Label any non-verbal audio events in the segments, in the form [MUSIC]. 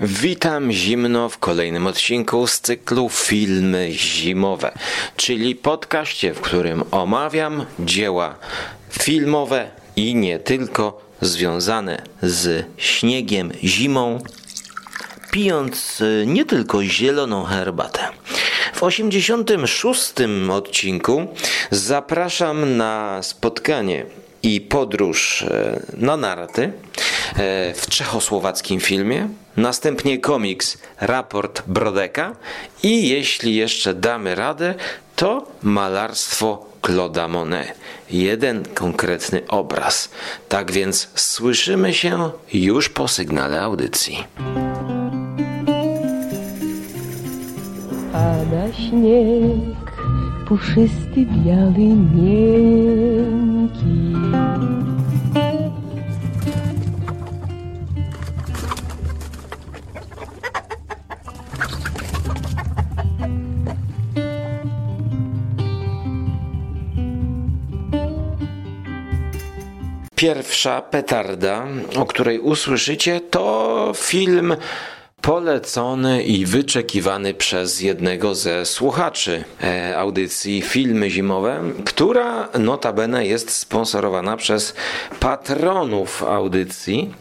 Witam zimno w kolejnym odcinku z cyklu Filmy Zimowe, czyli podcaście, w którym omawiam dzieła filmowe i nie tylko związane z śniegiem, zimą, pijąc e, nie tylko zieloną herbatę. W 86 odcinku zapraszam na spotkanie i podróż e, na narty w czechosłowackim filmie, następnie komiks Raport Brodeka i jeśli jeszcze damy radę, to malarstwo Claude'a Monet. Jeden konkretny obraz. Tak więc słyszymy się już po sygnale audycji. Pada śnieg, puszysty, biały, miękki. Pierwsza petarda, o której usłyszycie, to film polecony i wyczekiwany przez jednego ze słuchaczy e, audycji Filmy Zimowe, która notabene jest sponsorowana przez patronów audycji.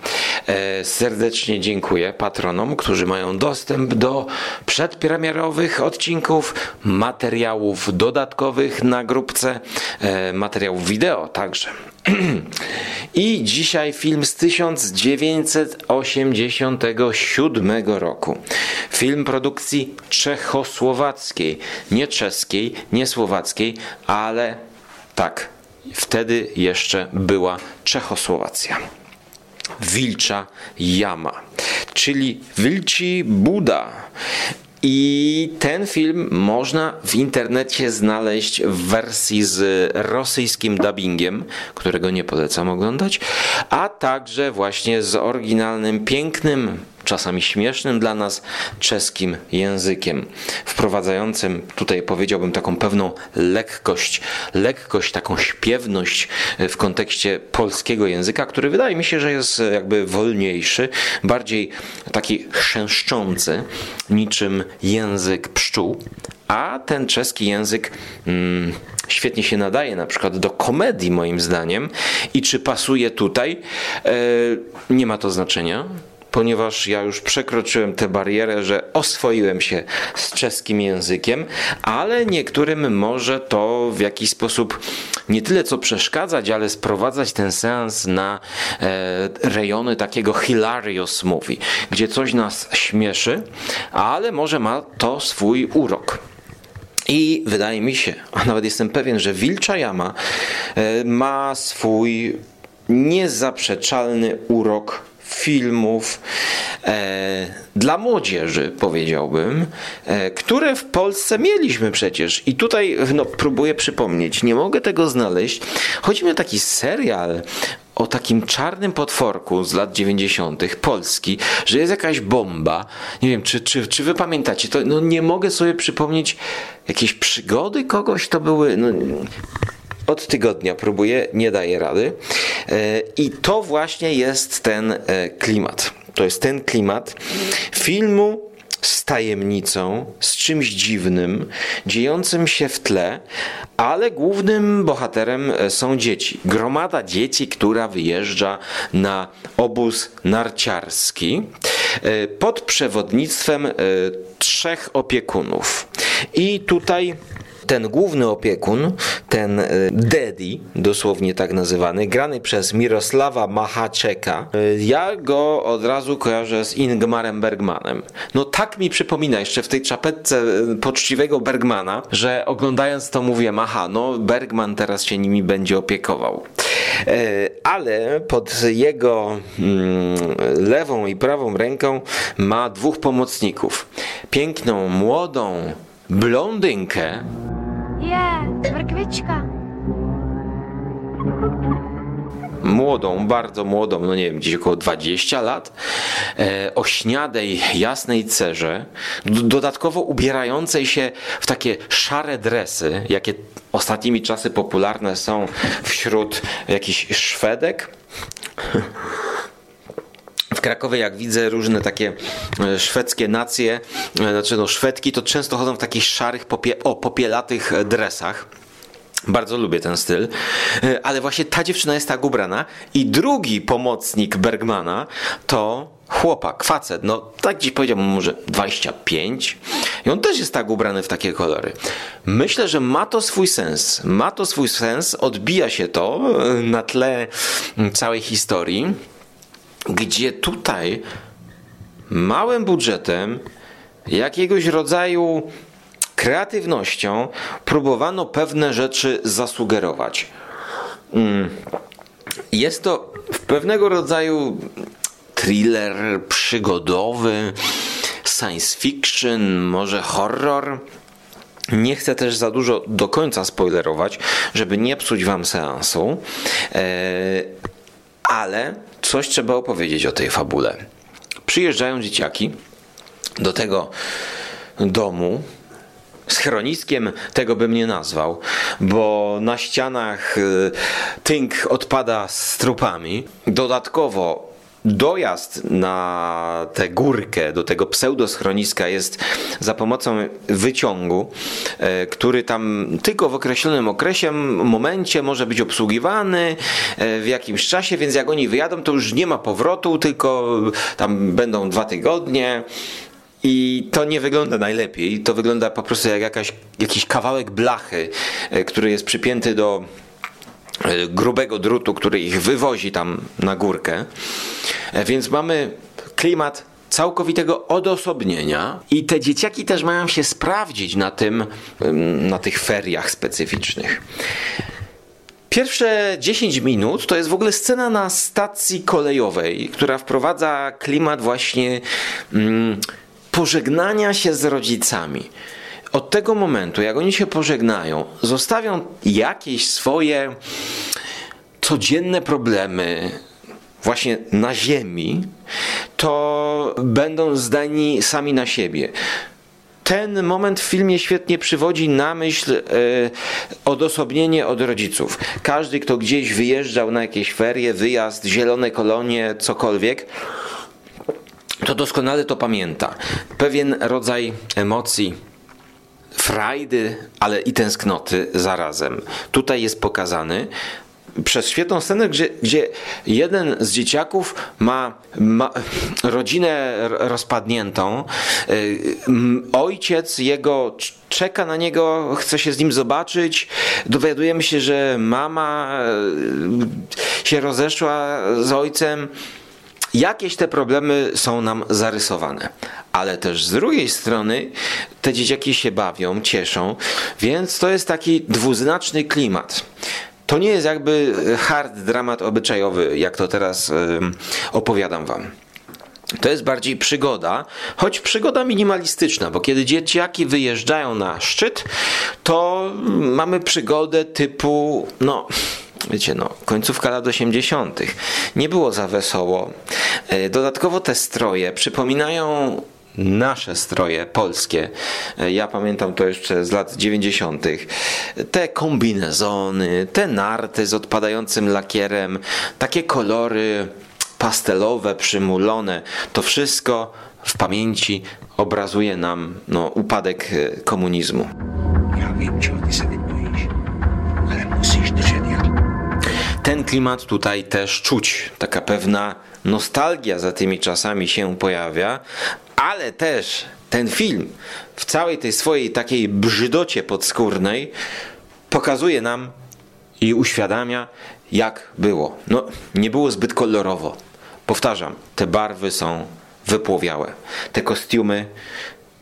E, serdecznie dziękuję patronom, którzy mają dostęp do przedpremierowych odcinków, materiałów dodatkowych na grupce, e, materiałów wideo także. [CLEARS THROAT] I dzisiaj film z 1987 roku. Film produkcji czechosłowackiej, nie czeskiej, nie słowackiej, ale tak, wtedy jeszcze była Czechosłowacja. Wilcza Jama, czyli Wilci Buda. I ten film można w internecie znaleźć w wersji z rosyjskim dubbingiem, którego nie polecam oglądać, a także właśnie z oryginalnym, pięknym czasami śmiesznym dla nas czeskim językiem, wprowadzającym tutaj powiedziałbym taką pewną lekkość, lekkość, taką śpiewność w kontekście polskiego języka, który wydaje mi się, że jest jakby wolniejszy, bardziej taki chrzęszczący, niczym język pszczół, a ten czeski język mm, świetnie się nadaje na przykład do komedii moim zdaniem i czy pasuje tutaj, e, nie ma to znaczenia ponieważ ja już przekroczyłem tę barierę, że oswoiłem się z czeskim językiem, ale niektórym może to w jakiś sposób nie tyle co przeszkadzać, ale sprowadzać ten seans na e, rejony takiego hilarious movie, gdzie coś nas śmieszy, ale może ma to swój urok. I wydaje mi się, a nawet jestem pewien, że Wilcza Jama e, ma swój niezaprzeczalny urok filmów e, dla młodzieży, powiedziałbym, e, które w Polsce mieliśmy przecież. I tutaj no, próbuję przypomnieć, nie mogę tego znaleźć. Chodzi mi o taki serial o takim czarnym potworku z lat 90. Polski, że jest jakaś bomba. Nie wiem, czy, czy, czy wy pamiętacie? To, no, nie mogę sobie przypomnieć jakieś przygody kogoś to były. No, od tygodnia próbuję, nie daję rady. E, I to właśnie jest ten e, klimat. To jest ten klimat filmu z tajemnicą, z czymś dziwnym, dziejącym się w tle, ale głównym bohaterem e, są dzieci. Gromada dzieci, która wyjeżdża na obóz narciarski pod przewodnictwem trzech opiekunów. I tutaj ten główny opiekun, ten e, Daddy, dosłownie tak nazywany, grany przez Mirosława Machaczeka, e, ja go od razu kojarzę z Ingmarem Bergmanem. No tak mi przypomina jeszcze w tej czapetce e, poczciwego Bergmana, że oglądając to mówię, aha, no Bergman teraz się nimi będzie opiekował. Ale pod jego mm, lewą i prawą ręką ma dwóch pomocników. Piękną, młodą blondynkę, Je, mrkvička. młodą, bardzo młodą, no nie wiem, gdzieś około 20 lat, e, o śniadej, jasnej cerze, dodatkowo ubierającej się w takie szare dresy, jakie ostatnimi czasy popularne są wśród jakichś Szwedek [LAUGHS] w Krakowie, jak widzę różne takie e, szwedzkie nacje, e, znaczy no Szwedki, to często chodzą w takich szarych, popie, o, popielatych dresach. Bardzo lubię ten styl, E, ale właśnie ta dziewczyna jest tak ubrana. I drugi pomocnik Bergmana to chłopak, facet, no tak dziś powiedziałbym może 25 i on też jest tak ubrany w takie kolory. Myślę, że ma to swój sens. Ma to swój sens, odbija się to e, na tle całej historii, gdzie tutaj małym budżetem jakiegoś rodzaju kreatywnością próbowano pewne rzeczy zasugerować. Mm. Jest to pewnego rodzaju thriller przygodowy, science fiction, może horror. Nie chcę też za dużo do końca spoilerować, żeby nie psuć wam seansu, e, ale coś trzeba opowiedzieć o tej fabule. Przyjeżdżają dzieciaki do tego domu, schroniskiem tego bym nie nazwał, bo na ścianach y, tynk odpada z trupami. Dodatkowo dojazd na tę górkę, do tego pseudoschroniska jest za pomocą wyciągu, e, który tam tylko w określonym okresie, momencie może być obsługiwany e, w jakimś czasie, więc jak oni wyjadą, to już nie ma powrotu, tylko tam będą dwa tygodnie. I to nie wygląda najlepiej. To wygląda po prostu jak jakaś, jakiś kawałek blachy, e, który jest przypięty do grubego drutu, który ich wywozi tam na górkę. E, Więc mamy klimat całkowitego odosobnienia i te dzieciaki też mają się sprawdzić na tym, na tych feriach specyficznych. Pierwsze 10 minut to jest w ogóle scena na stacji kolejowej, która wprowadza klimat właśnie mm, pożegnania się z rodzicami. Od tego momentu, jak oni się pożegnają, zostawią jakieś swoje codzienne problemy właśnie na ziemi, to będą zdani sami na siebie. Ten moment w filmie świetnie przywodzi na myśl e, odosobnienie od rodziców. Każdy, kto gdzieś wyjeżdżał na jakieś ferie, wyjazd, zielone kolonie, cokolwiek, to doskonale to pamięta. Pewien rodzaj emocji, frajdy, ale i tęsknoty zarazem. Tutaj jest pokazany przez świetną scenę, gdzie, gdzie jeden z dzieciaków ma, ma rodzinę rozpadniętą. Y, Ojciec jego czeka na niego, chce się z nim zobaczyć. Dowiadujemy się, że mama y, się rozeszła z ojcem. Jakieś te problemy są nam zarysowane, ale też z drugiej strony te dzieciaki się bawią, cieszą, więc to jest taki dwuznaczny klimat. To nie jest jakby hard dramat obyczajowy, jak to teraz ym, opowiadam wam. To jest bardziej przygoda, choć przygoda minimalistyczna, bo kiedy dzieciaki wyjeżdżają na szczyt, to mamy przygodę typu, no, wiecie, no, końcówka lat 80. Nie było za wesoło. E, Dodatkowo te stroje przypominają nasze stroje polskie. E, Ja pamiętam to jeszcze z lat 90. Te kombinezony, te narty z odpadającym lakierem, takie kolory pastelowe, przymulone, to wszystko w pamięci obrazuje nam no, upadek e, komunizmu. Já vím, čeho ty teď bojíš, ale jak. Ten klimat tutaj też czuć. Taka pewna nostalgia za tymi czasami się pojawia, ale też ten film w całej tej swojej takiej brzydocie podskórnej pokazuje nam i uświadamia, jak było. No, nie było zbyt kolorowo. Powtarzam, te barwy są wypłowiałe. Te kostiumy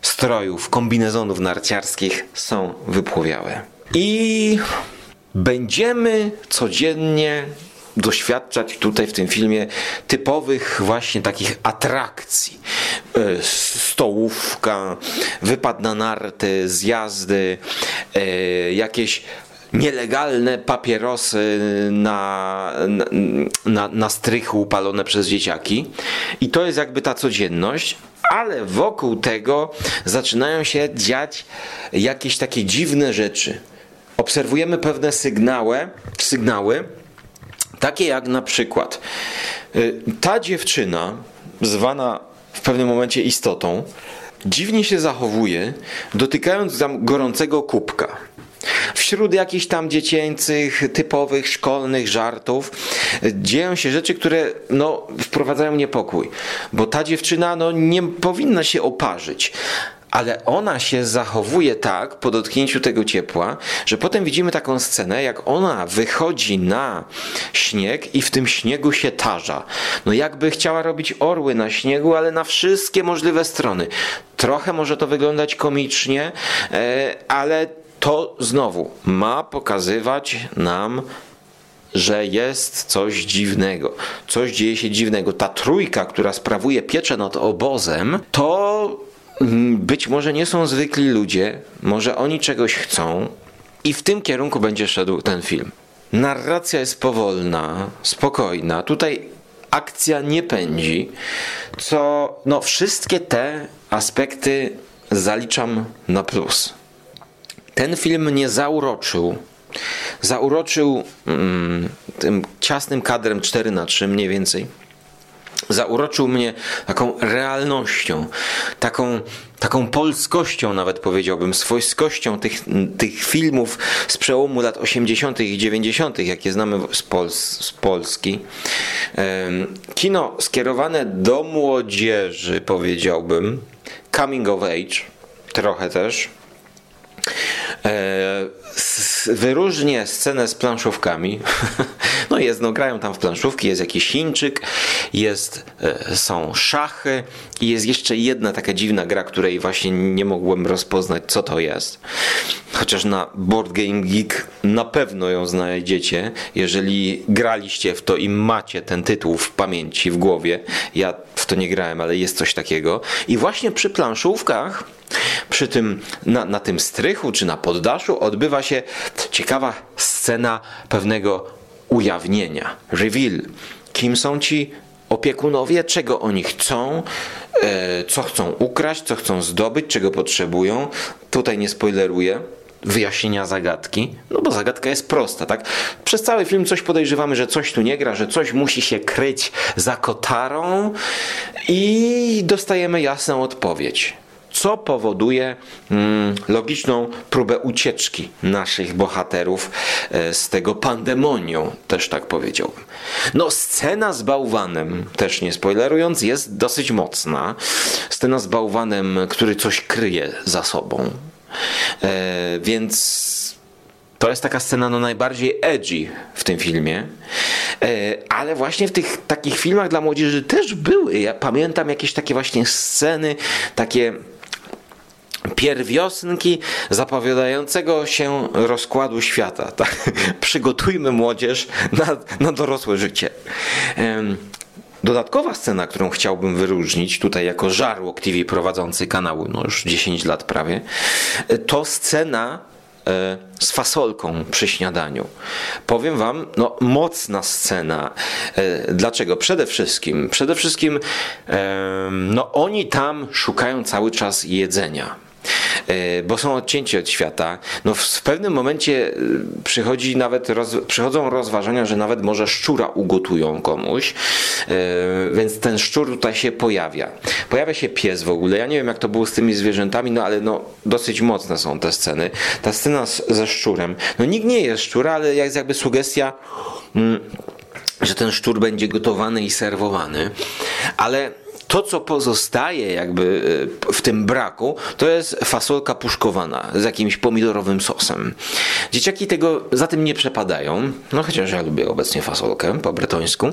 strojów, kombinezonów narciarskich są wypłowiałe. I będziemy codziennie doświadczać tutaj w tym filmie typowych właśnie takich atrakcji. E, Stołówka, wypad na narty, zjazdy, e, jakieś nielegalne papierosy na, na, na, strychu palone przez dzieciaki. I to jest jakby ta codzienność, ale wokół tego zaczynają się dziać jakieś takie dziwne rzeczy. Obserwujemy pewne sygnały, sygnały takie jak na przykład y, ta dziewczyna zwana w pewnym momencie istotą, dziwnie się zachowuje, dotykając tam gorącego kubka. Wśród jakichś tam dziecięcych, typowych, szkolnych żartów dzieją się rzeczy, które no, wprowadzają niepokój. Bo ta dziewczyna no, nie powinna się oparzyć ale ona się zachowuje tak po dotknięciu tego ciepła, że potem widzimy taką scenę, jak ona wychodzi na śnieg i w tym śniegu się tarza. No jakby chciała robić orły na śniegu, ale na wszystkie możliwe strony. Trochę może to wyglądać komicznie, e, ale to znowu ma pokazywać nam że jest coś dziwnego, coś dzieje się dziwnego. Ta trójka, która sprawuje pieczę nad obozem, to być może nie są zwykli ludzie, może oni czegoś chcą i w tym kierunku będzie szedł ten film. Narracja jest powolna, spokojna. Tutaj akcja nie pędzi, co no wszystkie te aspekty zaliczam na plus. Ten film nie zauroczył. Zauroczył mm, tym ciasnym kadrem 4 na 3 mniej więcej. Zauroczył mnie taką realnością, taką, taką polskością, nawet powiedziałbym, swojskością tych, tych filmów z przełomu lat 80. i 90., jakie znamy z, Pols z Polski. Kino skierowane do młodzieży, powiedziałbym, coming of age, trochę też E, wyróżnię scenę z planszówkami. [LAUGHS] No jest, no grają tam w planszówki, jest jakiś Chińczyk, jest, e, są szachy i jest jeszcze jedna taka dziwna gra, której właśnie nie mogłem rozpoznać, co to jest. Chociaż na Board Game Geek na pewno ją znajdziecie, jeżeli graliście w to i macie ten tytuł w pamięci, w głowie. Ja w to nie grałem, ale jest coś takiego. I właśnie przy planszówkach przy tym, na, na tym strychu czy na poddaszu odbywa się ciekawa scena pewnego ujawnienia, reveal. Kim są ci opiekunowie, czego oni chcą, e, co chcą ukraść, co chcą zdobyć, czego potrzebują. Tutaj nie spoileruję wyjaśnienia zagadki, no bo zagadka jest prosta, tak? Przez cały film coś podejrzewamy, że coś tu nie gra, że coś musi się kryć za kotarą i dostajemy jasną odpowiedź co powoduje mm, logiczną próbę ucieczki naszych bohaterów e, z tego pandemonium, też tak powiedziałbym. No, scena z bałwanem, też nie spoilerując, jest dosyć mocna. Scena z bałwanem, który coś kryje za sobą. E, więc to jest taka scena no najbardziej edgy w tym filmie. E, ale właśnie w tych takich filmach dla młodzieży też były. Ja pamiętam jakieś takie właśnie sceny, takie pierwiosnki zapowiadającego się rozkładu świata. [LAUGHS] Tak? Przygotujmy młodzież na, na dorosłe życie. Dodatkowa scena, którą chciałbym wyróżnić tutaj jako żarłok TV prowadzący kanału, no już 10 lat prawie, to scena e, z fasolką przy śniadaniu. Powiem wam, no mocna scena. E, dlaczego? Przede wszystkim, przede wszystkim no oni tam szukają cały czas jedzenia. E, bo są odcięci od świata. No w pewnym momencie e, przychodzi nawet roz, przychodzą rozważania, że nawet może szczura ugotują komuś, e, więc ten szczur tutaj się pojawia. Pojawia się pies w ogóle. Ja nie wiem jak to było z tymi zwierzętami, no ale no dosyć mocne są te sceny. Ta scena z, ze szczurem. No nikt nie jest szczura, ale jest jakby sugestia mm, że ten szczur będzie gotowany i serwowany, ale to, co pozostaje jakby e, w tym braku, to jest fasolka puszkowana z jakimś pomidorowym sosem. Dzieciaki tego za tym nie przepadają, no chociaż ja lubię obecnie fasolkę po bretońsku.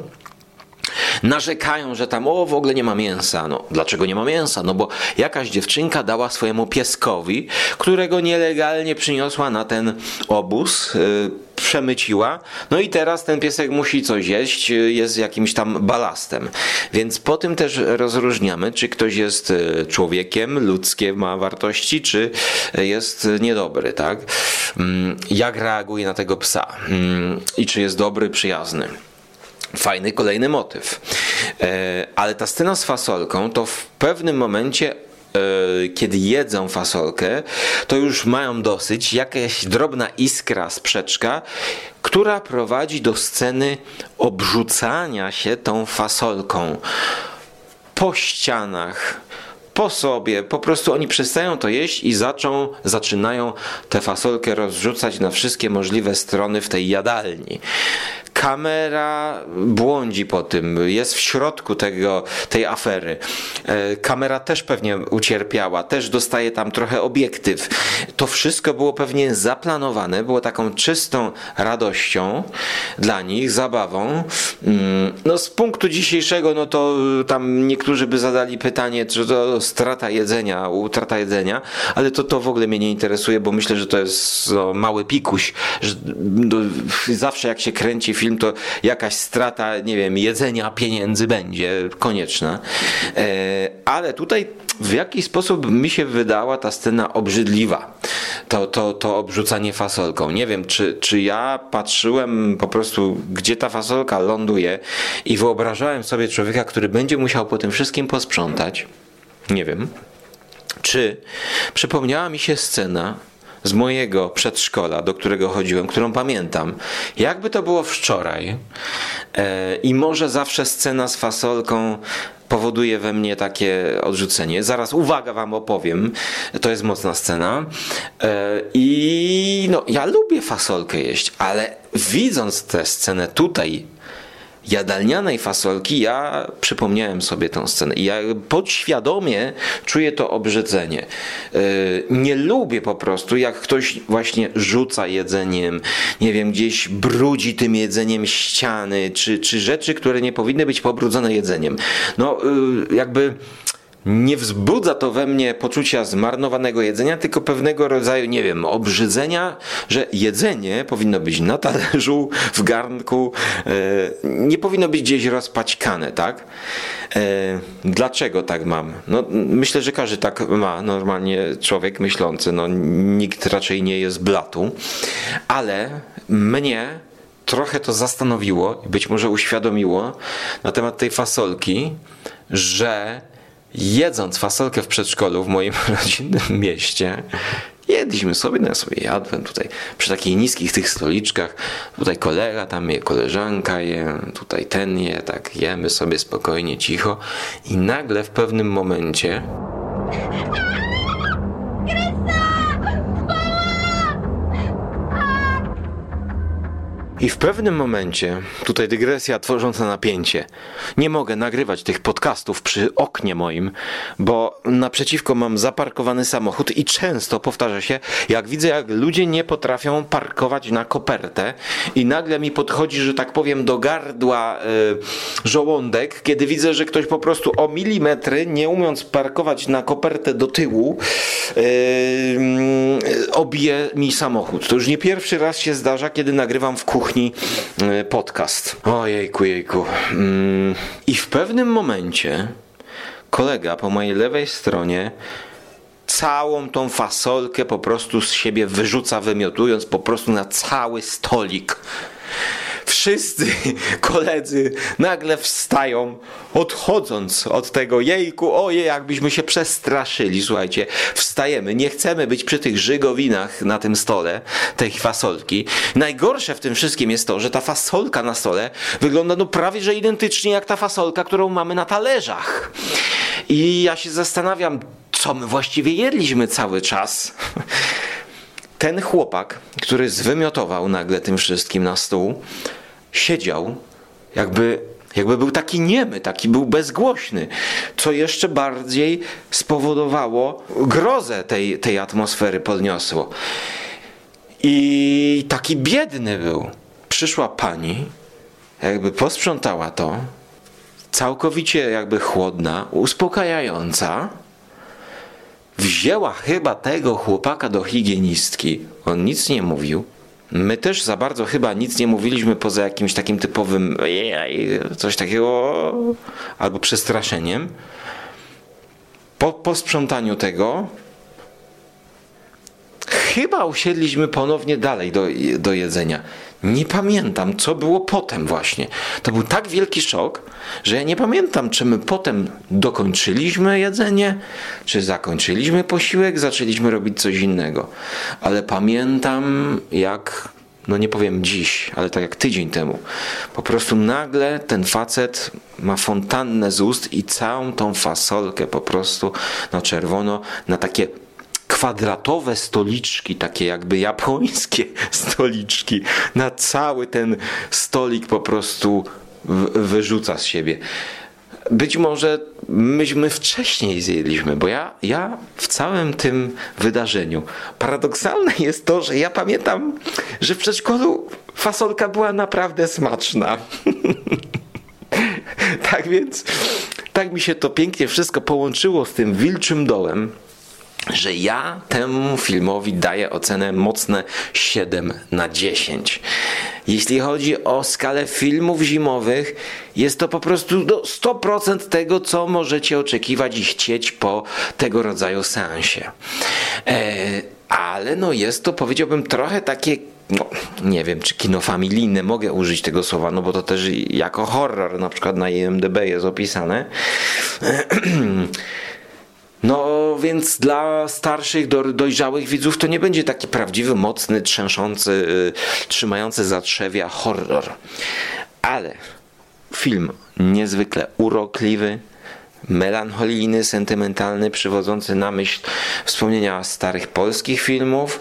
Narzekają, że tam o w ogóle nie ma mięsa. No dlaczego nie ma mięsa? No bo jakaś dziewczynka dała swojemu pieskowi, którego nielegalnie przyniosła na ten obóz. Yy, przemyciła, no i teraz ten piesek musi coś jeść, jest jakimś tam balastem. Więc po tym też rozróżniamy, czy ktoś jest e, człowiekiem, ludzkie ma wartości, czy jest niedobry, tak? Mm, jak reaguje na tego psa mm, i czy jest dobry, przyjazny. Fajny kolejny motyw. E, ale ta scena z fasolką to w pewnym momencie kiedy jedzą fasolkę, to już mają dosyć, jakaś drobna iskra, sprzeczka, która prowadzi do sceny obrzucania się tą fasolką. po ścianach, po sobie, po prostu oni przestają to jeść i zaczą, zaczynają tę fasolkę rozrzucać na wszystkie możliwe strony w tej jadalni. Kamera błądzi po tym, jest w środku tego, tej afery. E, kamera też pewnie ucierpiała, też dostaje tam trochę obiektyw. To wszystko było pewnie zaplanowane, było taką czystą radością dla nich, zabawą. Mm, no z punktu dzisiejszego, no to tam niektórzy by zadali pytanie, czy to strata jedzenia, utrata jedzenia, ale to, to w ogóle mnie nie interesuje, bo myślę, że to jest no, mały pikuś, że zawsze jak się kręci film, to jakaś strata, nie wiem, jedzenia, pieniędzy będzie konieczna. E, ale tutaj w jaki sposób mi się wydała ta scena obrzydliwa. To, to, to obrzucanie fasolką. Nie wiem, czy, czy ja patrzyłem po prostu, gdzie ta fasolka ląduje i wyobrażałem sobie człowieka, który będzie musiał po tym wszystkim posprzątać. Nie wiem. Czy przypomniała mi się scena, z mojego przedszkola, do którego chodziłem, którą pamiętam, jakby to było wczoraj. E, I może zawsze scena z fasolką powoduje we mnie takie odrzucenie. Zaraz uwaga wam opowiem. To jest mocna scena. E, I no, ja lubię fasolkę jeść, ale widząc tę scenę tutaj jadalnianej fasolki, ja przypomniałem sobie tę scenę i ja podświadomie czuję to obrzydzenie. Yy, nie lubię po prostu, jak ktoś właśnie rzuca jedzeniem, nie wiem, gdzieś brudzi tym jedzeniem ściany, czy, czy rzeczy, które nie powinny być pobrudzone jedzeniem. No, yy, jakby nie wzbudza to we mnie poczucia zmarnowanego jedzenia, tylko pewnego rodzaju, nie wiem, obrzydzenia, że jedzenie powinno być na talerzu, w garnku, e, nie powinno być gdzieś rozpaćkane, tak? E, dlaczego tak mam? No, myślę, że każdy tak ma, normalnie człowiek myślący, no, nikt raczej nie jest blatu, ale mnie trochę to zastanowiło, być może uświadomiło na temat tej fasolki, że jedząc fasolkę w przedszkolu w moim [LAUGHS] rodzinnym mieście, jedliśmy sobie, no ja sobie jadłem tutaj przy takich niskich tych stoliczkach, tutaj kolega tam je, koleżanka je, tutaj ten je, tak jemy sobie spokojnie, cicho. I nagle w pewnym momencie I w pewnym momencie, tutaj dygresja tworząca napięcie, nie mogę nagrywać tych podcastów przy oknie moim, bo naprzeciwko mam zaparkowany samochód i często powtarza się, jak widzę, jak ludzie nie potrafią parkować na kopertę i nagle mi podchodzi, że tak powiem, do gardła y, żołądek, kiedy widzę, że ktoś po prostu o milimetry, nie umiejąc parkować na kopertę do tyłu, y, obije mi samochód. To już nie pierwszy raz się zdarza, kiedy nagrywam w kuchni kuchni e, podcast. Ojejku, jejku. Mm, I w pewnym momencie kolega po mojej lewej stronie całą tą fasolkę po prostu z siebie wyrzuca, wymiotując po prostu na cały stolik wszyscy [LAUGHS] koledzy nagle wstają, odchodząc od tego jejku, oje, jakbyśmy się przestraszyli, słuchajcie, wstajemy, nie chcemy być przy tych żygowinach na tym stole, tej fasolki. Najgorsze w tym wszystkim jest to, że ta fasolka na stole wygląda no prawie, że identycznie jak ta fasolka, którą mamy na talerzach. I ja się zastanawiam, co my właściwie jedliśmy cały czas. [LAUGHS] Ten chłopak, który zwymiotował nagle tym wszystkim na stół, siedział, jakby, jakby był taki niemy, taki był bezgłośny, co jeszcze bardziej spowodowało grozę tej, tej atmosfery, podniosło. I taki biedny był. Przyszła pani, jakby posprzątała to, całkowicie jakby chłodna, uspokajająca. Wzięła chyba tego chłopaka do higienistki. On nic nie mówił. My też za bardzo chyba nic nie mówiliśmy poza jakimś takim typowym coś takiego albo przestraszeniem. Po, po sprzątaniu tego chyba usiedliśmy ponownie dalej do, do jedzenia. Nie pamiętam, co było potem właśnie. To był tak wielki szok, że ja nie pamiętam, czy my potem dokończyliśmy jedzenie, czy zakończyliśmy posiłek, zaczęliśmy robić coś innego. Ale pamiętam, jak no nie powiem dziś, ale tak jak tydzień temu. Po prostu nagle ten facet ma fontannę z ust i całą tą fasolkę po prostu na czerwono, na takie kwadratowe stoliczki, takie jakby japońskie [LAUGHS] stoliczki, na cały ten stolik po prostu wyrzuca z siebie. Być może myśmy wcześniej zjedliśmy, bo ja, ja w całym tym wydarzeniu. Paradoksalne jest to, że ja pamiętam, że w przedszkolu fasolka była naprawdę smaczna. [LAUGHS] tak więc, tak mi się to pięknie wszystko połączyło z tym wilczym dołem że ja temu filmowi daję ocenę mocne 7 na 10. Jeśli chodzi o skalę filmów zimowych, jest to po prostu do 100% tego, co możecie oczekiwać i chcieć po tego rodzaju seansie. E, ale no jest to, powiedziałbym, trochę takie no, nie wiem, czy kino familijne mogę użyć tego słowa, no bo to też jako horror na przykład na IMDB jest opisane. [CLEARS THROAT] No więc dla starszych, dojrzałych widzów to nie będzie taki prawdziwy, mocny, trzęszący, yy, trzymający za trzewia horror. Ale film niezwykle urokliwy, melancholijny, sentymentalny, przywodzący na myśl wspomnienia starych polskich filmów,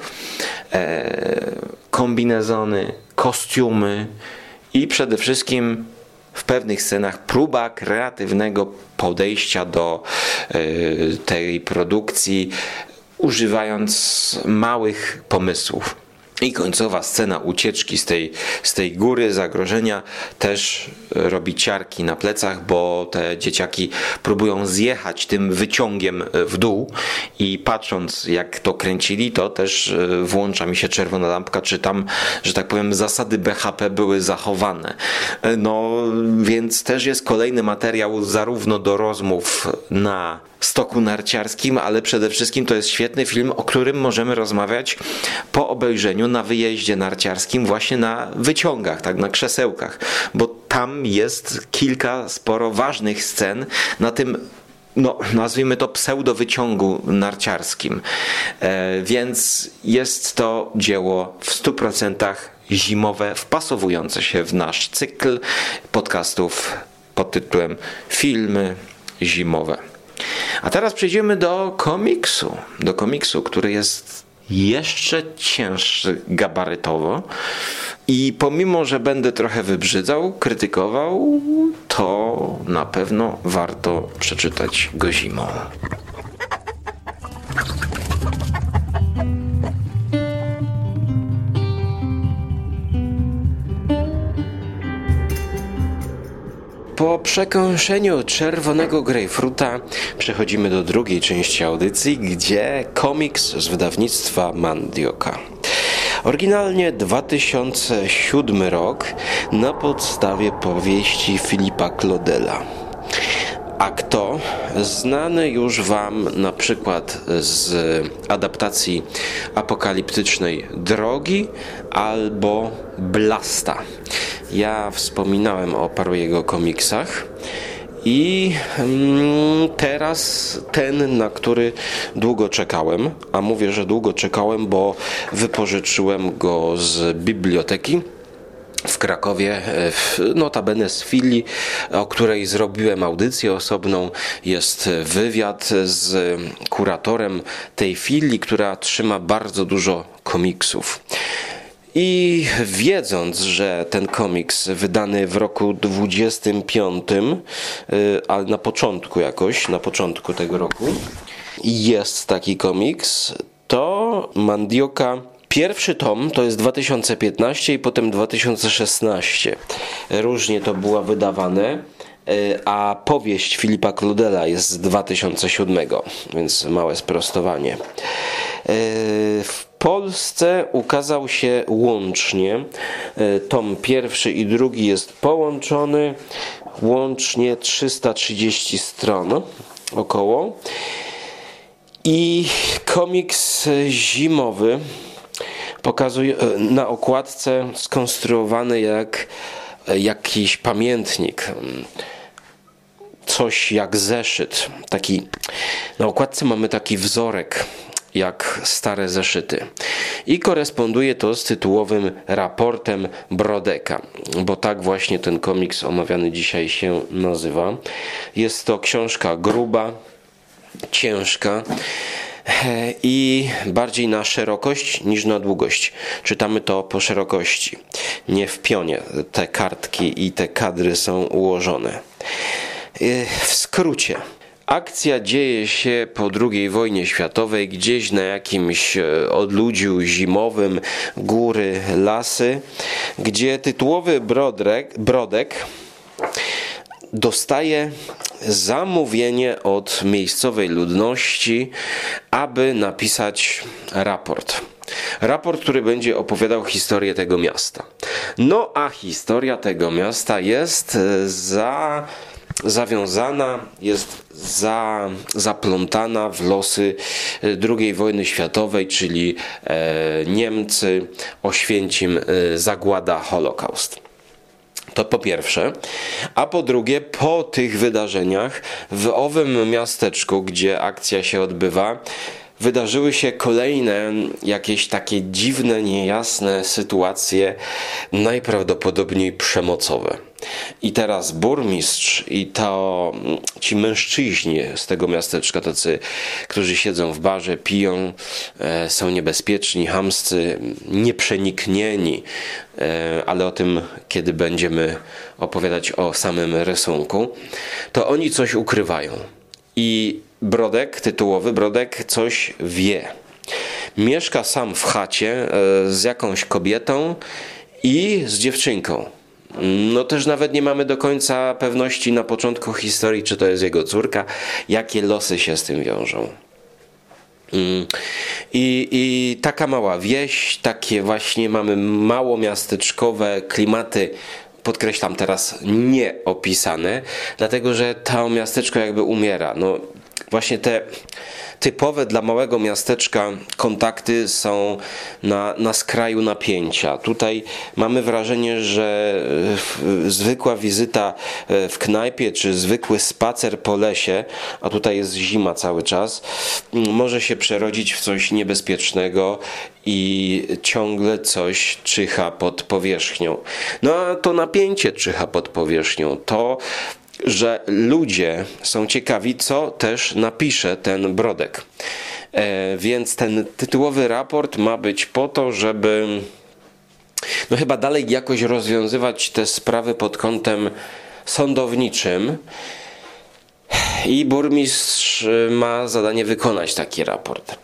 e, kombinezony, kostiumy i przede wszystkim w pewnych scenach próba kreatywnego podejścia do e, tej produkcji, używając małych pomysłów. I końcowa scena ucieczki z tej, z tej góry zagrożenia też robi ciarki na plecach, bo te dzieciaki próbują zjechać tym wyciągiem w dół i patrząc jak to kręcili, to też e, włącza mi się czerwona lampka, czy tam, że tak powiem, zasady BHP były zachowane. E, no więc też jest kolejny materiał zarówno do rozmów na stoku narciarskim, ale przede wszystkim to jest świetny film, o którym możemy rozmawiać po obejrzeniu na wyjeździe narciarskim, właśnie na wyciągach, tak, na krzesełkach, bo tam jest kilka sporo ważnych scen na tym no, nazwijmy to pseudo-wyciągu narciarskim. E, więc jest to dzieło w 100% zimowe, wpasowujące się w nasz cykl podcastów pod tytułem Filmy zimowe. A teraz przejdziemy do komiksu. Do komiksu, który jest jeszcze cięższy gabarytowo. I pomimo, że będę trochę wybrzydzał, krytykował, to na pewno warto przeczytać go zimą. Przekąszeniu czerwonego grejpfruta przechodzimy do drugiej części audycji, gdzie komiks z wydawnictwa Mandioka. Oryginalnie 2007 rok na podstawie powieści Filipa Klodela. A kto? Znany już Wam na przykład z adaptacji apokaliptycznej Drogi albo Blasta. Ja wspominałem o paru jego komiksach. I mm, teraz ten, na który długo czekałem, a mówię, że długo czekałem, bo wypożyczyłem go z biblioteki w Krakowie, notabene z filii, o której zrobiłem audycję osobną. Jest wywiad z kuratorem tej filii, która trzyma bardzo dużo komiksów. I wiedząc, że ten komiks wydany w roku 25, y, ale na początku jakoś, na początku tego roku, jest taki komiks, to Mandioka Pierwszy tom to jest 2015 i potem 2016. Różnie to było wydawane, y, a powieść Filipa Kludela jest z 2007, więc małe sprostowanie. Y, Polsce ukazał się łącznie. E, tom pierwszy i drugi jest połączony, łącznie 330 stron około. I komiks zimowy pokazuje e, na okładce skonstruowany jak e, jakiś pamiętnik. Coś jak zeszyt. Taki, na okładce mamy taki wzorek jak stare zeszyty. I koresponduje to z tytułowym raportem Brodeka, bo tak właśnie ten komiks omawiany dzisiaj się nazywa. Jest to książka gruba, ciężka i bardziej na szerokość niż na długość. Czytamy to po szerokości, nie w pionie. Te kartki i te kadry są ułożone. W skrócie. Akcja dzieje się po II wojnie światowej, gdzieś na jakimś e, odludziu zimowym, góry, lasy, gdzie tytułowy Brodek, Brodek dostaje zamówienie od miejscowej ludności, aby napisać raport. Raport, który będzie opowiadał historię tego miasta. No a historia tego miasta jest e, za zawiązana, jest za, zaplątana w losy e, II wojny światowej, czyli e, Niemcy, Oświęcim, e, zagłada, Holokaust. To po pierwsze. A po drugie, po tych wydarzeniach w owym miasteczku, gdzie akcja się odbywa, wydarzyły się kolejne jakieś takie dziwne, niejasne sytuacje, najprawdopodobniej przemocowe. I teraz burmistrz i to ci mężczyźni z tego miasteczka, tacy, którzy siedzą w barze, piją, e, są niebezpieczni, hamscy, nieprzeniknieni, e, ale o tym, kiedy będziemy opowiadać o samym rysunku, to oni coś ukrywają. I Brodek, tytułowy Brodek, coś wie. Mieszka sam w chacie e, z jakąś kobietą i z dziewczynką. No też nawet nie mamy do końca pewności na początku historii, czy to jest jego córka, jakie losy się z tym wiążą. Mm. I, I taka mała wieś, takie właśnie mamy mało miasteczkowe klimaty podkreślam teraz nieopisane, dlatego że to miasteczko jakby umiera. No, właśnie te typowe dla małego miasteczka kontakty są na, na skraju napięcia. Tutaj mamy wrażenie, że e, zwykła wizyta e, w knajpie czy zwykły spacer po lesie, a tutaj jest zima cały czas, może się przerodzić w coś niebezpiecznego i ciągle coś czyha pod powierzchnią. No a to napięcie czyha pod powierzchnią. To że ludzie są ciekawi, co też napisze ten Brodek. E, więc ten tytułowy raport ma być po to, żeby no chyba dalej jakoś rozwiązywać te sprawy pod kątem sądowniczym. I burmistrz ma zadanie wykonać taki raport.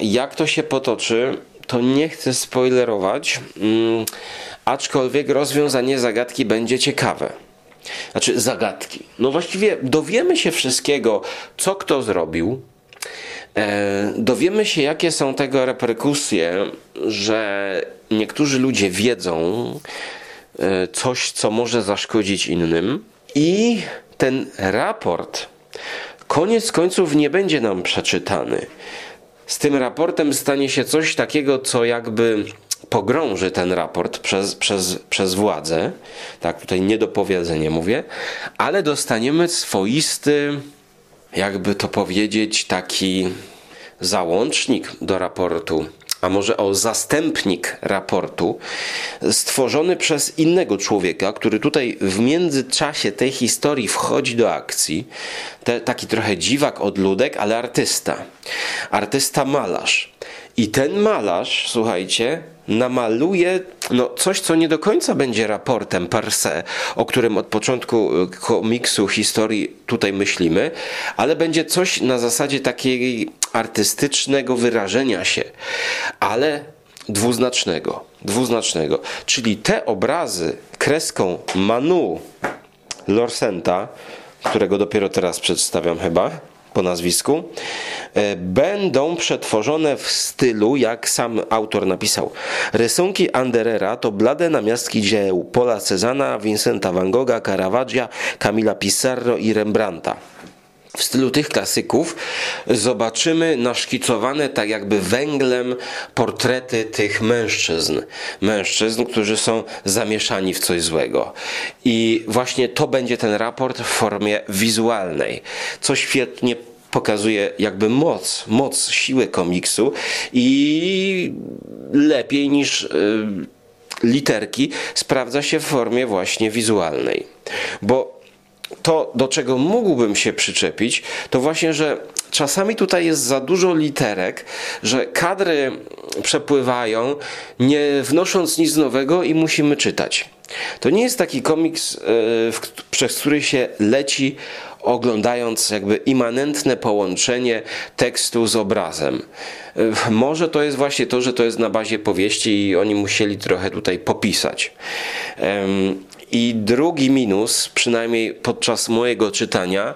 Jak to się potoczy, to nie chcę spoilerować, mm, aczkolwiek rozwiązanie zagadki będzie ciekawe. Znaczy zagadki. No właściwie dowiemy się wszystkiego, co kto zrobił. E, dowiemy się, jakie są tego reperkusje, że niektórzy ludzie wiedzą e, coś, co może zaszkodzić innym. I ten raport koniec końców nie będzie nam przeczytany. Z tym raportem stanie się coś takiego, co jakby pogrąży ten raport przez, przez, przez władzę, tak tutaj niedopowiedzenie mówię, ale dostaniemy swoisty, jakby to powiedzieć, taki załącznik do raportu, a może o zastępnik raportu, stworzony przez innego człowieka, który tutaj w międzyczasie tej historii wchodzi do akcji. Te, taki trochę dziwak, odludek, ale artysta. Artysta malarz. I ten malarz, słuchajcie, namaluje no, coś, co nie do końca będzie raportem per se, o którym od początku e, komiksu, historii tutaj myślimy, ale będzie coś na zasadzie takiego artystycznego wyrażenia się, ale dwuznacznego. Dwuznacznego. Czyli te obrazy kreską Manu Lorsenta, którego dopiero teraz przedstawiam chyba, po nazwisku, e, będą przetworzone w stylu, jak sam autor napisał. Rysunki Anderera to blade namiastki dzieł Pola Cezana, Vincenta van Gogha, Caravaggia, Camila Pissarro i Rembrandta w stylu tych klasyków zobaczymy naszkicowane tak jakby węglem portrety tych mężczyzn. Mężczyzn, którzy są zamieszani w coś złego. I właśnie to będzie ten raport w formie wizualnej, co świetnie pokazuje jakby moc, moc, siłę komiksu i lepiej niż y, literki sprawdza się w formie właśnie wizualnej. Bo to, do czego mógłbym się przyczepić, to właśnie, że czasami tutaj jest za dużo literek, że kadry przepływają, nie wnosząc nic nowego i musimy czytać. To nie jest taki komiks, yy, przez który się leci oglądając jakby immanentne połączenie tekstu z obrazem. E, może to jest właśnie to, że to jest na bazie powieści i oni musieli trochę tutaj popisać. I drugi minus, przynajmniej podczas mojego czytania,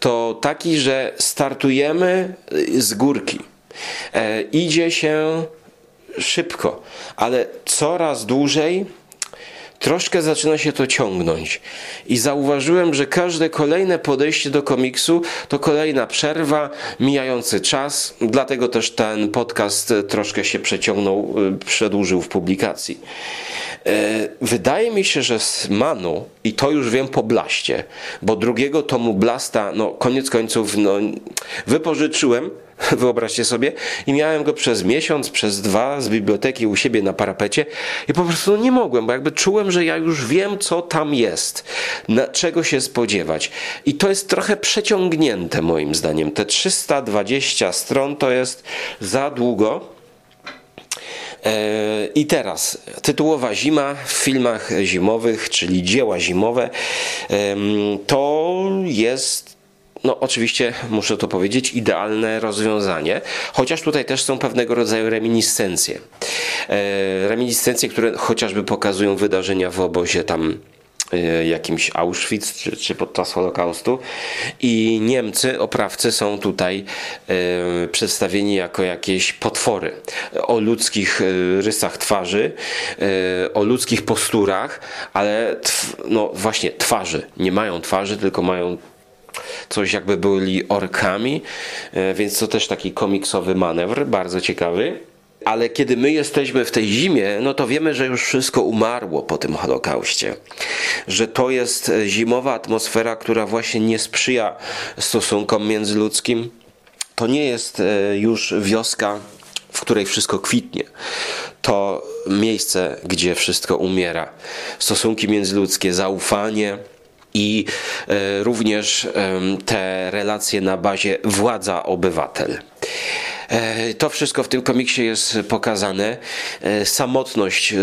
to taki, że startujemy z górki. E, idzie się szybko, ale coraz dłużej troszkę zaczyna się to ciągnąć. I zauważyłem, że każde kolejne podejście do komiksu to kolejna przerwa, mijający czas, dlatego też ten podcast troszkę się przeciągnął, y, przedłużył w publikacji. E, wydaje mi się, że z Manu, i to już wiem po Blaście, bo drugiego tomu Blasta, no koniec końców, no, wypożyczyłem, [LAUGHS] wyobraźcie sobie, i miałem go przez miesiąc, przez dwa z biblioteki u siebie na parapecie i po prostu nie mogłem, bo jakby czułem, że ja już wiem, co tam jest, na czego się spodziewać. I to jest trochę przeciągnięte moim zdaniem. Te 320 stron to jest za długo. E, I teraz tytułowa zima w filmach zimowych, czyli dzieła zimowe, to jest no oczywiście muszę to powiedzieć, idealne rozwiązanie, chociaż tutaj też są pewnego rodzaju reminiscencje. E, reminiscencje, które chociażby pokazują wydarzenia w obozie tam e, jakimś Auschwitz czy, czy, podczas Holokaustu. I Niemcy, oprawcy są tutaj e, przedstawieni jako jakieś potwory. O ludzkich rysach twarzy, o ludzkich posturach, ale no właśnie twarzy, nie mają twarzy, tylko mają coś jakby byli orkami, e, więc to też taki komiksowy manewr, bardzo ciekawy. Ale kiedy my jesteśmy w tej zimie, no to wiemy, że już wszystko umarło po tym Holokauście. Że to jest e, zimowa atmosfera, która właśnie nie sprzyja stosunkom międzyludzkim. To nie jest e, już wioska, w której wszystko kwitnie. To miejsce, gdzie wszystko umiera. Stosunki międzyludzkie, zaufanie, i e, również te relacje na bazie władza-obywatel. E, to wszystko w tym komiksie jest pokazane. E, samotność,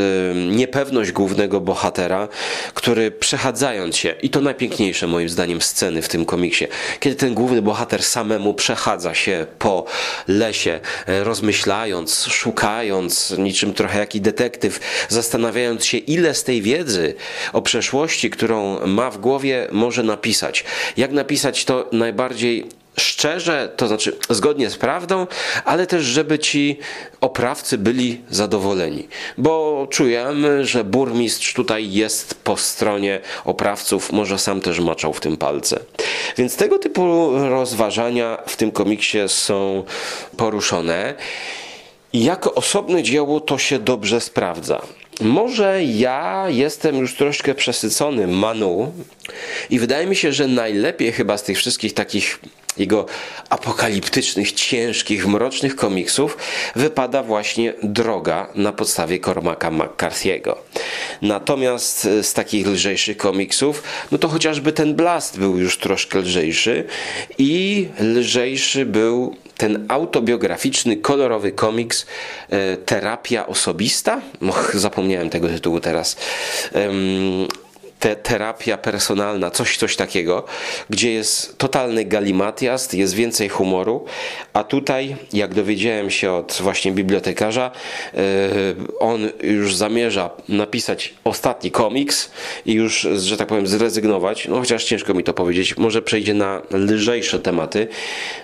niepewność głównego bohatera, który przechadzając się, i to najpiękniejsze moim zdaniem sceny w tym komiksie, kiedy ten główny bohater samemu przechadza się po lesie, rozmyślając, szukając, niczym trochę jaki detektyw, zastanawiając się, ile z tej wiedzy o przeszłości, którą ma w głowie, może napisać. Jak napisać to najbardziej szczerze, to znaczy zgodnie z prawdą, ale też, żeby ci oprawcy byli zadowoleni. Bo czujemy, że burmistrz tutaj jest po stronie oprawców, może sam też maczał w tym palce. Więc tego typu rozważania w tym komiksie są poruszone. I jako osobne dzieło to się dobrze sprawdza. Może ja jestem już troszkę przesycony Manu i wydaje mi się, że najlepiej chyba z tych wszystkich takich jego apokaliptycznych, ciężkich, mrocznych komiksów wypada właśnie Droga na podstawie Cormaca McCarthy'ego. Natomiast e, z takich lżejszych komiksów, no to chociażby ten Blast był już troszkę lżejszy i lżejszy był ten autobiograficzny, kolorowy komiks e, Terapia Osobista. Och, zapomniałem tego tytułu teraz te, terapia personalna, coś, coś takiego, gdzie jest totalny galimatiast, jest więcej humoru, a tutaj, jak dowiedziałem się od właśnie bibliotekarza, yy, on już zamierza napisać ostatni komiks i już, że tak powiem, zrezygnować, no chociaż ciężko mi to powiedzieć, może przejdzie na lżejsze tematy,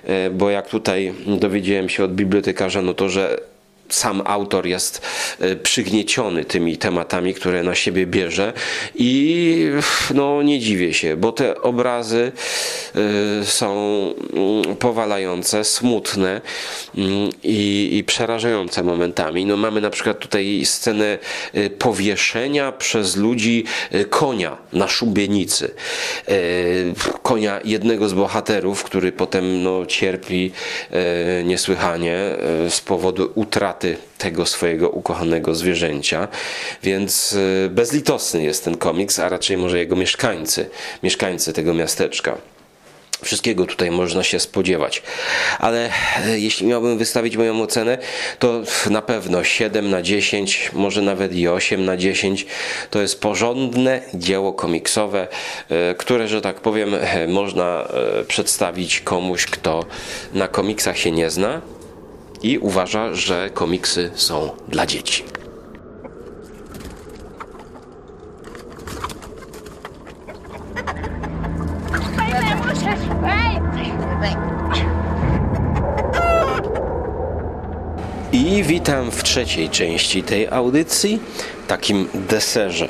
yy, bo jak tutaj dowiedziałem się od bibliotekarza, no to, że sam autor jest e, przygnieciony tymi tematami, które na siebie bierze i no nie dziwię się, bo te obrazy e, są mm, powalające, smutne mm, i, i przerażające momentami. No mamy na przykład tutaj scenę e, powieszenia przez ludzi konia na szubienicy. Konia jednego z bohaterów, który potem no, cierpi niesłychanie z powodu utraty utraty tego swojego ukochanego zwierzęcia, więc y, bezlitosny jest ten komiks, a raczej może jego mieszkańcy, mieszkańcy tego miasteczka. Wszystkiego tutaj można się spodziewać. Ale y, jeśli miałbym wystawić moją ocenę, to na pewno 7 na 10, może nawet i 8 na 10. To jest porządne dzieło komiksowe, y, które, że tak powiem, [LAUGHS] można przedstawić komuś, kto na komiksach się nie zna, i uważa, że komiksy są dla dzieci. I witam w trzeciej części tej audycji, takim deserze.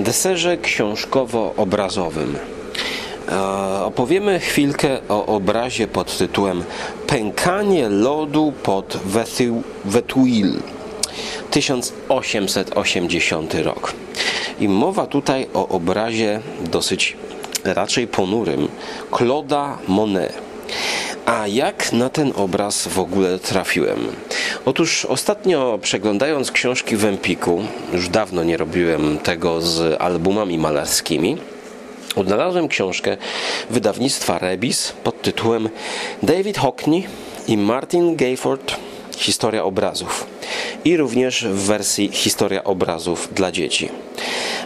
Deserze książkowo-obrazowym. E, opowiemy chwilkę o obrazie pod tytułem Pękanie lodu pod Wetuil 1880 rok. I mowa tutaj o obrazie dosyć raczej ponurym Claude'a Monet. A jak na ten obraz w ogóle trafiłem? Otóż ostatnio przeglądając książki w Empiku, już dawno nie robiłem tego z albumami malarskimi, Odnalazłem książkę wydawnictwa Rebis pod tytułem David Hockney i Martin Gayford Historia obrazów i również w wersji Historia obrazów dla dzieci.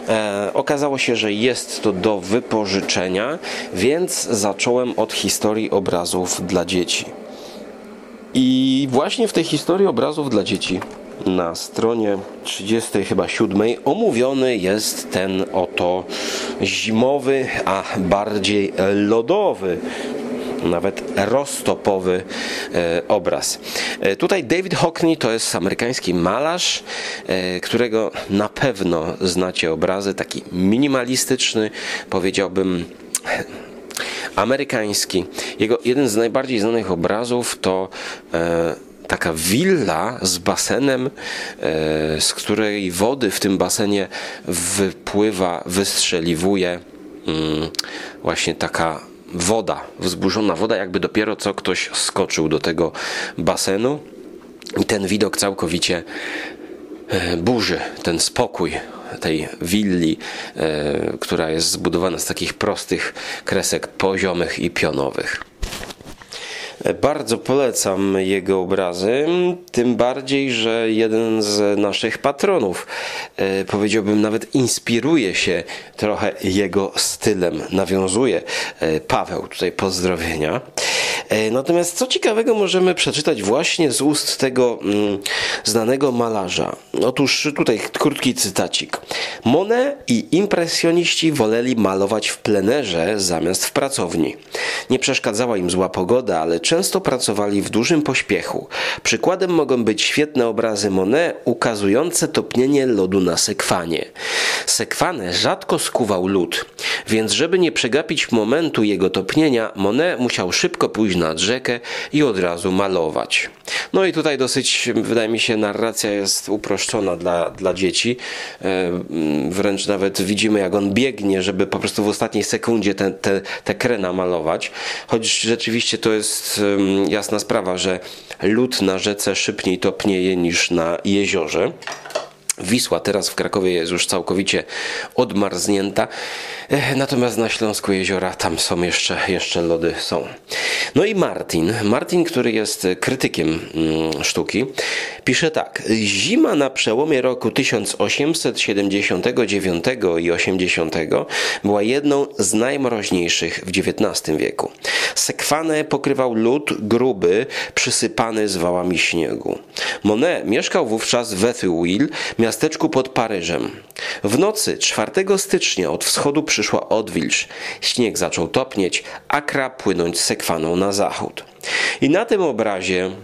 E, okazało się, że jest to do wypożyczenia, więc zacząłem od historii obrazów dla dzieci. I właśnie w tej historii obrazów dla dzieci na stronie 30 chyba 7 omówiony jest ten oto zimowy, a bardziej lodowy nawet roztopowy e, obraz. E, tutaj David Hockney to jest amerykański malarz, e, którego na pewno znacie obrazy, taki minimalistyczny, powiedziałbym amerykański. Jego jeden z najbardziej znanych obrazów to taka willa z basenem, e, z której wody w tym basenie wypływa, wystrzeliwuje mm, właśnie taka woda, wzburzona woda, jakby dopiero co ktoś skoczył do tego basenu i ten widok całkowicie e, burzy ten spokój tej willi, e, która jest zbudowana z takich prostych kresek poziomych i pionowych. Bardzo polecam jego obrazy, tym bardziej, że jeden z naszych patronów, e, powiedziałbym nawet inspiruje się trochę jego stylem, nawiązuje. E, Paweł, tutaj pozdrowienia. E, natomiast co ciekawego możemy przeczytać właśnie z ust tego mm, znanego malarza? Otóż tutaj krótki cytacik. Monet i impresjoniści woleli malować w plenerze zamiast w pracowni. Nie przeszkadzała im zła pogoda, ale często pracowali w dużym pośpiechu. Przykładem mogą być świetne obrazy Monet ukazujące topnienie lodu na sekwanie. Sekwanę rzadko skuwał lód, więc żeby nie przegapić momentu jego topnienia, Monet musiał szybko pójść nad rzekę i od razu malować. No i tutaj dosyć, wydaje mi się, narracja jest uproszczona dla, dla dzieci. E, wręcz nawet widzimy, jak on biegnie, żeby po prostu w ostatniej sekundzie te, te, krę namalować. Choć rzeczywiście to jest jasna sprawa, że lód na rzece szybciej topnieje niż na jeziorze. Wisła teraz w Krakowie jest już całkowicie odmarznięta, natomiast na Śląsku jeziora tam są jeszcze, jeszcze lody są. No i Martin, Martin, który jest krytykiem mm, sztuki, pisze tak. Zima na przełomie roku 1879 i 80 była jedną z najmroźniejszych w XIX wieku. Sekwanę pokrywał lód gruby, przysypany zwałami śniegu. Monet mieszkał wówczas w Ethywill, miasteczku pod Paryżem. W nocy 4 stycznia od wschodu przyszła odwilż. Śnieg zaczął topnieć, a kra płynąć sekwaną na zachód. I na tym obrazie mm,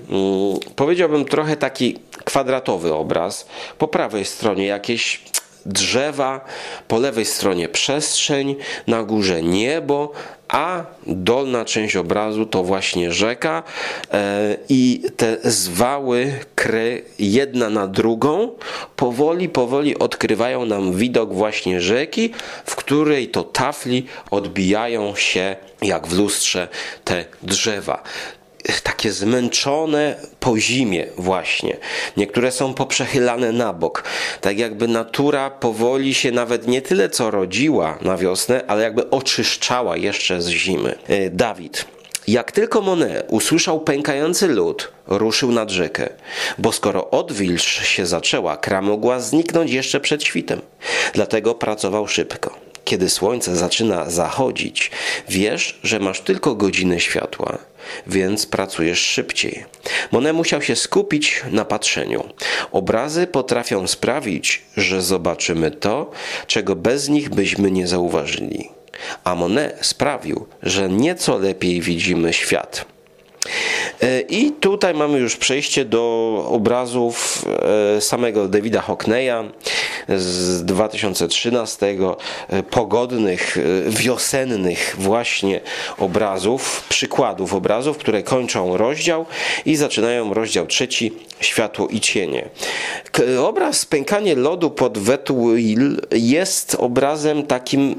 powiedziałbym trochę taki kwadratowy obraz. Po prawej stronie jakieś drzewa, po lewej stronie przestrzeń, na górze niebo, a dolna część obrazu to właśnie rzeka e, i te zwały kry jedna na drugą powoli, powoli odkrywają nam widok właśnie rzeki, w której to tafli odbijają się jak w lustrze te drzewa takie zmęczone po zimie właśnie. Niektóre są poprzechylane na bok. Tak jakby natura powoli się nawet nie tyle co rodziła na wiosnę, ale jakby oczyszczała jeszcze z zimy. E, Dawid. Jak tylko Monet usłyszał pękający lód, ruszył nad rzekę, bo skoro odwilż się zaczęła, kra mogła zniknąć jeszcze przed świtem. Dlatego pracował szybko. Kiedy słońce zaczyna zachodzić, wiesz, że masz tylko godzinę światła, więc pracujesz szybciej. Monet musiał się skupić na patrzeniu. Obrazy potrafią sprawić, że zobaczymy to, czego bez nich byśmy nie zauważyli. A Monet sprawił, że nieco lepiej widzimy świat. E, I tutaj mamy już przejście do obrazów e, samego Davida Hockneya z 2013, e, pogodnych, wiosennych właśnie obrazów, przykładów obrazów, które kończą rozdział i zaczynają rozdział trzeci, światło i cienie. Obraz Pękanie lodu pod Wetwil jest obrazem takim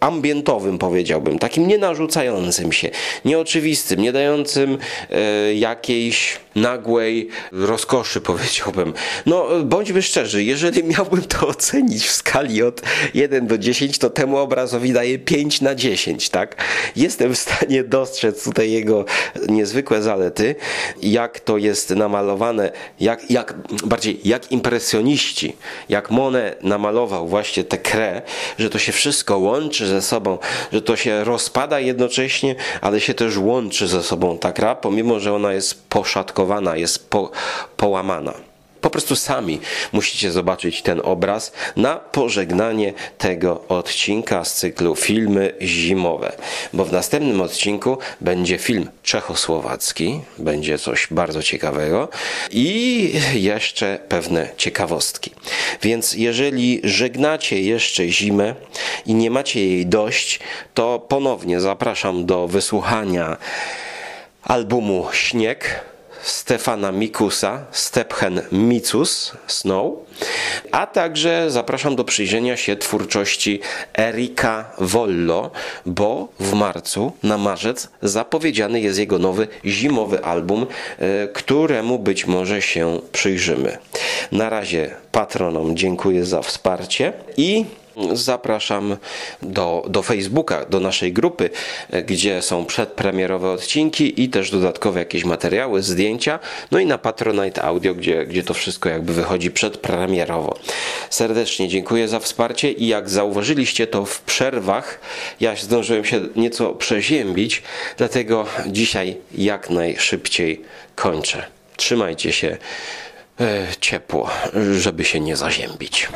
ambientowym, powiedziałbym, takim nienarzucającym się, nieoczywistym, nie dającym e, jakiejś nagłej rozkoszy, [LAUGHS] powiedziałbym. No, bądźmy szczerzy, jeżeli [LAUGHS] miałbym to ocenić w skali od 1 do 10, to temu obrazowi daję 5 na 10, tak? Jestem w stanie dostrzec tutaj jego niezwykłe zalety, jak to jest namalowane, jak, jak bardziej jak impresjoniści, jak Monet namalował właśnie tę krę, że to się wszystko łączy ze sobą, że to się rozpada jednocześnie, ale się też łączy ze sobą ta gra, pomimo, że ona jest poszatkowana, jest po, połamana. Po prostu sami musicie zobaczyć ten obraz na pożegnanie tego odcinka z cyklu Filmy Zimowe, bo w następnym odcinku będzie film czechosłowacki, będzie coś bardzo ciekawego i jeszcze pewne ciekawostki. Więc jeżeli żegnacie jeszcze zimę i nie macie jej dość, to ponownie zapraszam do wysłuchania albumu Śnieg Stefana Mikusa, Stephen Micus, Snow, a także zapraszam do przyjrzenia się twórczości Erika Wollo, bo w marcu na marzec zapowiedziany jest jego nowy zimowy album, e, któremu być może się przyjrzymy. Na razie patronom dziękuję za wsparcie i zapraszam do, do Facebooka, do naszej grupy, gdzie są przedpremierowe odcinki i też dodatkowe jakieś materiały, zdjęcia, no i na Patronite Audio, gdzie, gdzie to wszystko jakby wychodzi przedpremierowo. Serdecznie dziękuję za wsparcie i jak zauważyliście to w przerwach, ja zdążyłem się nieco przeziębić, dlatego dzisiaj jak najszybciej kończę. Trzymajcie się e, ciepło, żeby się nie zaziębić.